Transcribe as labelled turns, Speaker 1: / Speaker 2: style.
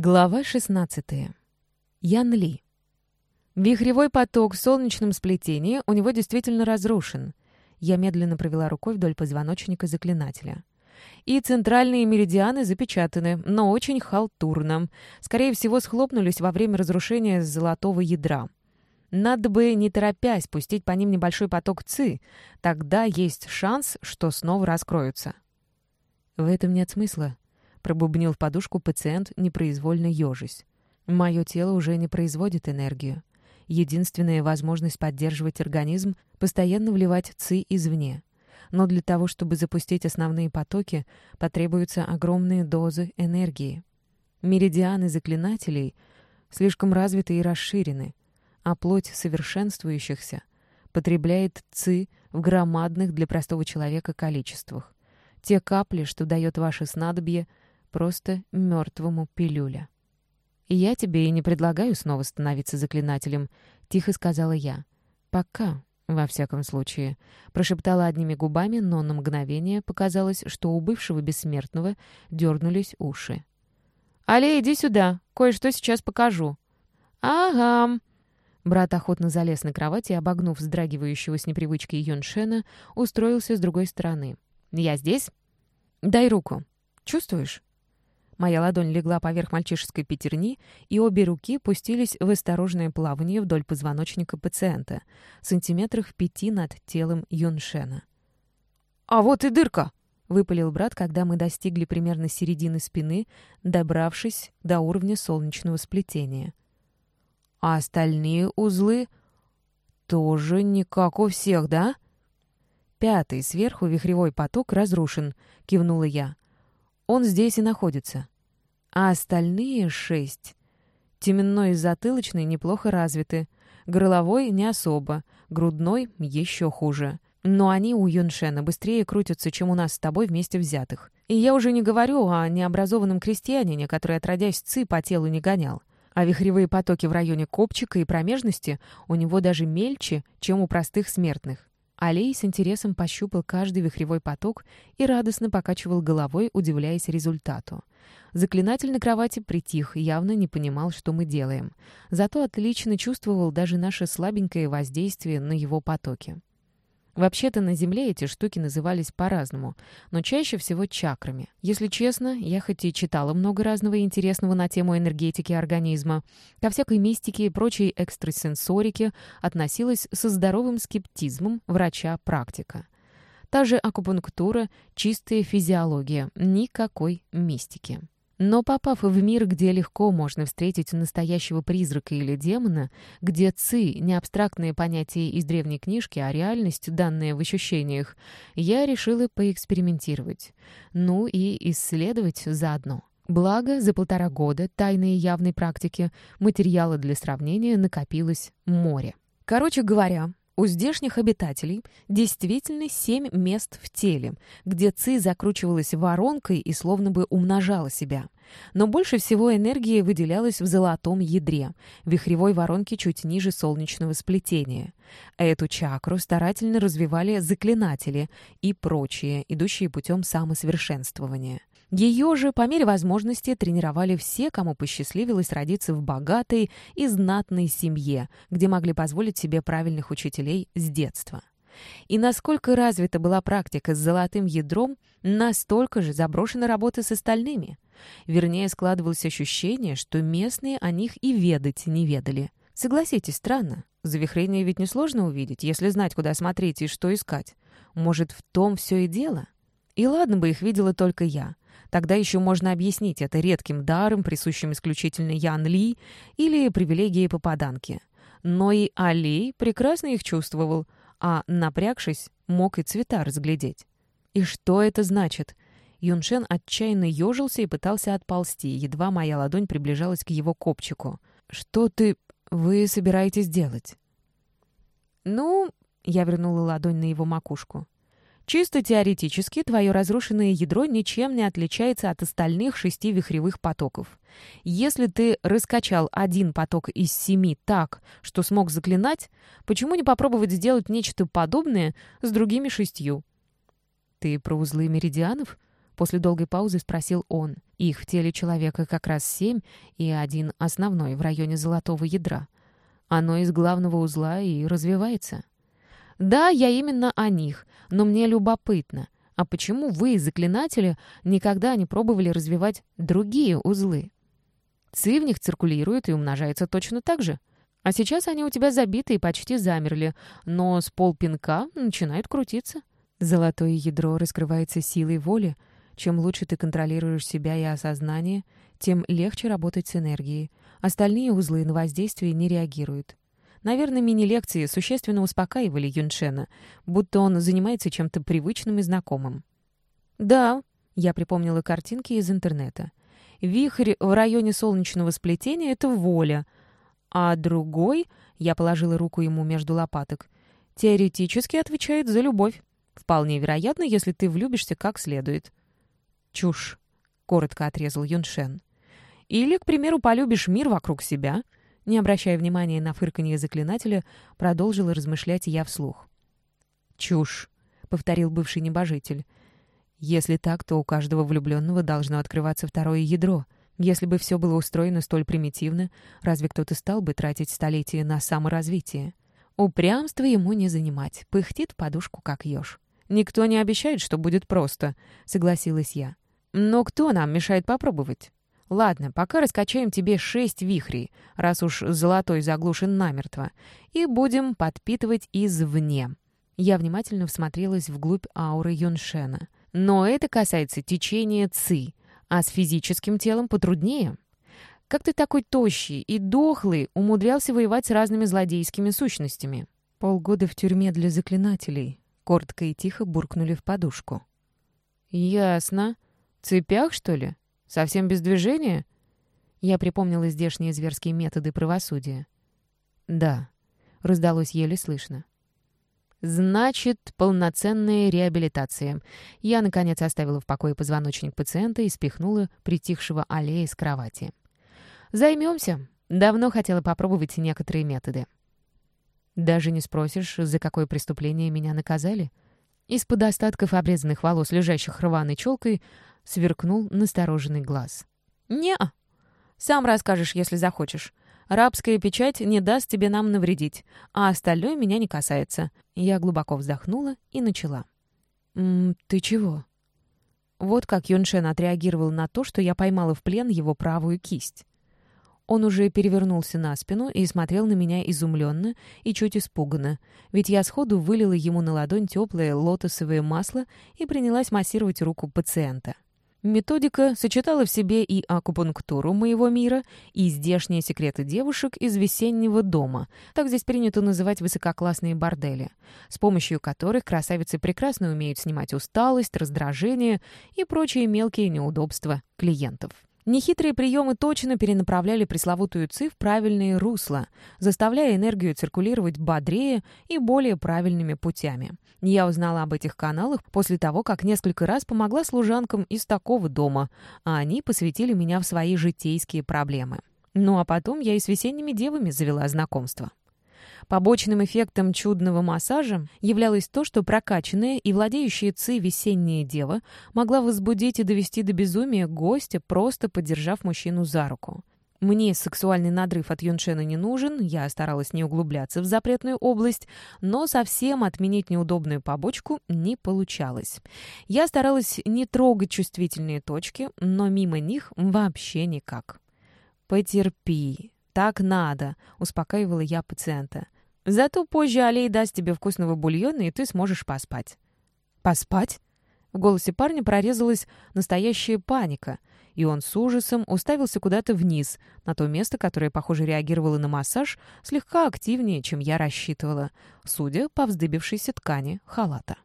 Speaker 1: Глава 16. Ян Ли. Вихревой поток в солнечном сплетении у него действительно разрушен. Я медленно провела рукой вдоль позвоночника заклинателя. И центральные меридианы запечатаны, но очень халтурно. Скорее всего, схлопнулись во время разрушения золотого ядра. Надо бы, не торопясь, пустить по ним небольшой поток ЦИ. Тогда есть шанс, что снова раскроются. В этом нет смысла, Пробубнил в подушку пациент, непроизвольно ежись. «Мое тело уже не производит энергию. Единственная возможность поддерживать организм — постоянно вливать ЦИ извне. Но для того, чтобы запустить основные потоки, потребуются огромные дозы энергии. Меридианы заклинателей слишком развиты и расширены, а плоть совершенствующихся потребляет ЦИ в громадных для простого человека количествах. Те капли, что дает ваше снадобье — просто мертвому пилюля. «Я тебе и не предлагаю снова становиться заклинателем», — тихо сказала я. «Пока, во всяком случае», — прошептала одними губами, но на мгновение показалось, что у бывшего бессмертного дернулись уши. «Али, иди сюда, кое-что сейчас покажу». «Ага». Брат охотно залез на кровать и, обогнув вздрагивающего с непривычки Йоншена, устроился с другой стороны. «Я здесь?» «Дай руку. Чувствуешь?» Моя ладонь легла поверх мальчишеской пятерни, и обе руки пустились в осторожное плавание вдоль позвоночника пациента, сантиметрах пяти над телом Юншена. «А вот и дырка!» — выпалил брат, когда мы достигли примерно середины спины, добравшись до уровня солнечного сплетения. «А остальные узлы тоже не как у всех, да?» «Пятый сверху вихревой поток разрушен», — кивнула я. Он здесь и находится. А остальные шесть. Теменной и затылочный неплохо развиты. Горловой не особо. Грудной еще хуже. Но они у Юншена быстрее крутятся, чем у нас с тобой вместе взятых. И я уже не говорю о необразованном крестьянине, который, отродясь ци, по телу не гонял. А вихревые потоки в районе копчика и промежности у него даже мельче, чем у простых смертных. Алей с интересом пощупал каждый вихревой поток и радостно покачивал головой, удивляясь результату. Заклинатель на кровати притих, явно не понимал, что мы делаем. Зато отлично чувствовал даже наше слабенькое воздействие на его потоки. Вообще-то на Земле эти штуки назывались по-разному, но чаще всего чакрами. Если честно, я хоть и читала много разного интересного на тему энергетики организма, ко всякой мистике и прочей экстрасенсорике относилась со здоровым скептизмом врача-практика. Та же акупунктура, чистая физиология, никакой мистики. Но попав в мир, где легко можно встретить настоящего призрака или демона, где ци — не абстрактные понятия из древней книжки, а реальность, данная в ощущениях, я решила поэкспериментировать. Ну и исследовать заодно. Благо, за полтора года тайной и явной практики материала для сравнения накопилось море. Короче говоря, у здешних обитателей действительно семь мест в теле, где ци закручивалась воронкой и словно бы умножала себя. Но больше всего энергии выделялось в золотом ядре, вихревой воронке чуть ниже солнечного сплетения. Эту чакру старательно развивали заклинатели и прочие, идущие путем самосовершенствования. Ее же, по мере возможности, тренировали все, кому посчастливилось родиться в богатой и знатной семье, где могли позволить себе правильных учителей с детства. И насколько развита была практика с золотым ядром, настолько же заброшена работа с остальными. Вернее, складывалось ощущение, что местные о них и ведать не ведали. Согласитесь, странно. Завихрение ведь несложно увидеть, если знать, куда смотреть и что искать. Может, в том все и дело? И ладно бы их видела только я. Тогда еще можно объяснить это редким даром, присущим исключительно Ян Ли, или привилегией попаданки. Но и Али прекрасно их чувствовал, а, напрягшись, мог и цвета разглядеть. И что это значит? Юншен отчаянно ежился и пытался отползти, едва моя ладонь приближалась к его копчику. «Что ты... вы собираетесь делать?» «Ну...» — я вернула ладонь на его макушку. Чисто теоретически твое разрушенное ядро ничем не отличается от остальных шести вихревых потоков. Если ты раскачал один поток из семи так, что смог заклинать, почему не попробовать сделать нечто подобное с другими шестью? «Ты про узлы меридианов?» — после долгой паузы спросил он. Их в теле человека как раз семь и один основной в районе золотого ядра. Оно из главного узла и развивается. Да, я именно о них, но мне любопытно. А почему вы, заклинатели, никогда не пробовали развивать другие узлы? Ци в них циркулирует и умножается точно так же. А сейчас они у тебя забиты и почти замерли, но с полпинка начинают крутиться. Золотое ядро раскрывается силой воли. Чем лучше ты контролируешь себя и осознание, тем легче работать с энергией. Остальные узлы на воздействие не реагируют. Наверное, мини-лекции существенно успокаивали Юншена, будто он занимается чем-то привычным и знакомым. «Да», — я припомнила картинки из интернета. «Вихрь в районе солнечного сплетения — это воля, а другой, — я положила руку ему между лопаток, — теоретически отвечает за любовь. Вполне вероятно, если ты влюбишься как следует». «Чушь», — коротко отрезал Юншен. «Или, к примеру, полюбишь мир вокруг себя», — не обращая внимания на фырканье заклинателя, продолжила размышлять я вслух. «Чушь», — повторил бывший небожитель. «Если так, то у каждого влюбленного должно открываться второе ядро. Если бы все было устроено столь примитивно, разве кто-то стал бы тратить столетия на саморазвитие? Упрямство ему не занимать, пыхтит подушку как еж. «Никто не обещает, что будет просто», — согласилась я. «Но кто нам мешает попробовать?» Ладно, пока раскачаем тебе шесть вихрей, раз уж золотой заглушен намертво, и будем подпитывать извне. Я внимательно всмотрелась вглубь ауры Юншена. Но это касается течения ци, а с физическим телом потруднее. Как ты такой тощий и дохлый умудрялся воевать с разными злодейскими сущностями? Полгода в тюрьме для заклинателей. Коротко и тихо буркнули в подушку. «Ясно. Цепях, что ли?» Совсем без движения?» Я припомнила здешние зверские методы правосудия. «Да», — раздалось еле слышно. «Значит, полноценная реабилитация». Я, наконец, оставила в покое позвоночник пациента и спихнула притихшего аллея с кровати. «Займемся. Давно хотела попробовать некоторые методы». «Даже не спросишь, за какое преступление меня наказали?» Из-под остатков обрезанных волос, лежащих рваной челкой, сверкнул настороженный глаз. не. Сам расскажешь, если захочешь. Рабская печать не даст тебе нам навредить, а остальное меня не касается». Я глубоко вздохнула и начала. «М -м, «Ты чего?» Вот как Юншен отреагировал на то, что я поймала в плен его правую кисть. Он уже перевернулся на спину и смотрел на меня изумленно и чуть испуганно, ведь я сходу вылила ему на ладонь теплое лотосовое масло и принялась массировать руку пациента. Методика сочетала в себе и акупунктуру моего мира, и здешние секреты девушек из весеннего дома, так здесь принято называть высококлассные бордели, с помощью которых красавицы прекрасно умеют снимать усталость, раздражение и прочие мелкие неудобства клиентов. Нехитрые приемы точно перенаправляли пресловутую ЦИ в правильные русла, заставляя энергию циркулировать бодрее и более правильными путями. Я узнала об этих каналах после того, как несколько раз помогла служанкам из такого дома, а они посвятили меня в свои житейские проблемы. Ну а потом я и с весенними девами завела знакомство. Побочным эффектом чудного массажа являлось то, что прокачанная и владеющая ци весенняя дева могла возбудить и довести до безумия гостя, просто поддержав мужчину за руку. Мне сексуальный надрыв от Юншена не нужен, я старалась не углубляться в запретную область, но совсем отменить неудобную побочку не получалось. Я старалась не трогать чувствительные точки, но мимо них вообще никак. «Потерпи, так надо», — успокаивала я пациента. Зато позже Алей даст тебе вкусного бульона, и ты сможешь поспать». «Поспать?» В голосе парня прорезалась настоящая паника, и он с ужасом уставился куда-то вниз, на то место, которое, похоже, реагировало на массаж слегка активнее, чем я рассчитывала, судя по вздыбившейся ткани халата.